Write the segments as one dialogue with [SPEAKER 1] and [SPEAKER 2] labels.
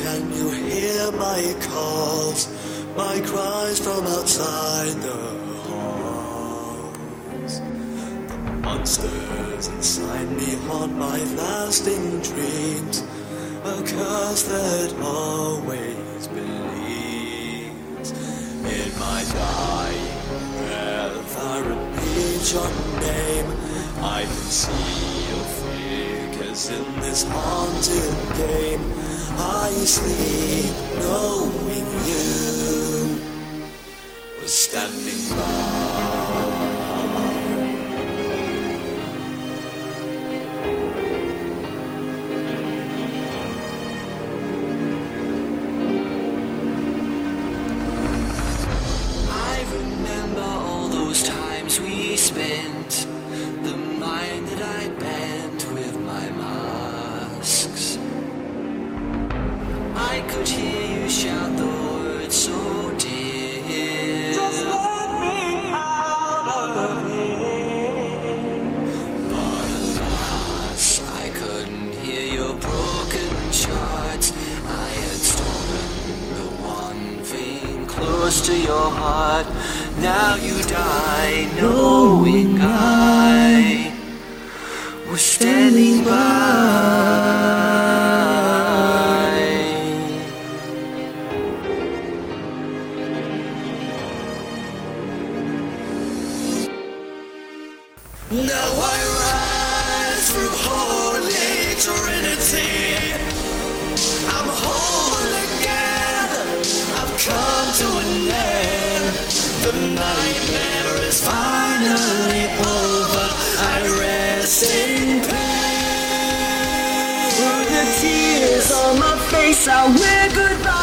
[SPEAKER 1] my calls, my cries from outside the halls. The monsters inside me haunt my lasting dreams, a curse that always believes in my dying breath. I repeat your name. I can see your figures in this haunted game. I sleep knowing you. Was standing by.
[SPEAKER 2] I remember all those times we spent, the mind that I could hear you shout the words so dear. Just let me out of here. But alas, I couldn't hear your broken charts. I had stolen the one thing close to your heart. Now you die knowing I was standing by.
[SPEAKER 1] Now I rise through holy trinity. I'm whole again. I've come to an end. The nightmare is finally over. I rest in pain.
[SPEAKER 2] Through the tears on my face, I wear goodbye.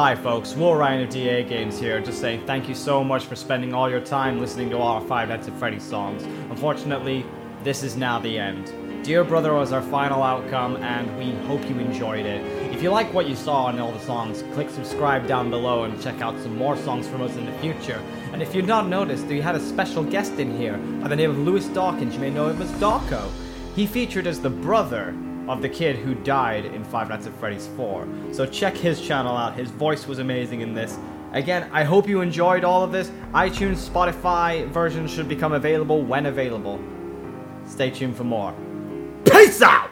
[SPEAKER 3] Hi folks, Will Ryan of DA Games here, just saying thank you so much for spending all your time listening to all our Five Nights at Freddy's songs. Unfortunately, this is now the end. Dear Brother was our final outcome, and we hope you enjoyed it. If you like what you saw in all the songs, click subscribe down below and check out some more songs from us in the future. And if you've not noticed, we had a special guest in here by the name of Lewis Dawkins. You may know him as Dawko. He featured as the brother of the kid who died in Five Nights at Freddy's 4. So check his channel out. His voice was amazing in this. Again, I hope you enjoyed all of this. iTunes, Spotify versions should become available when available. Stay tuned for more. Peace out!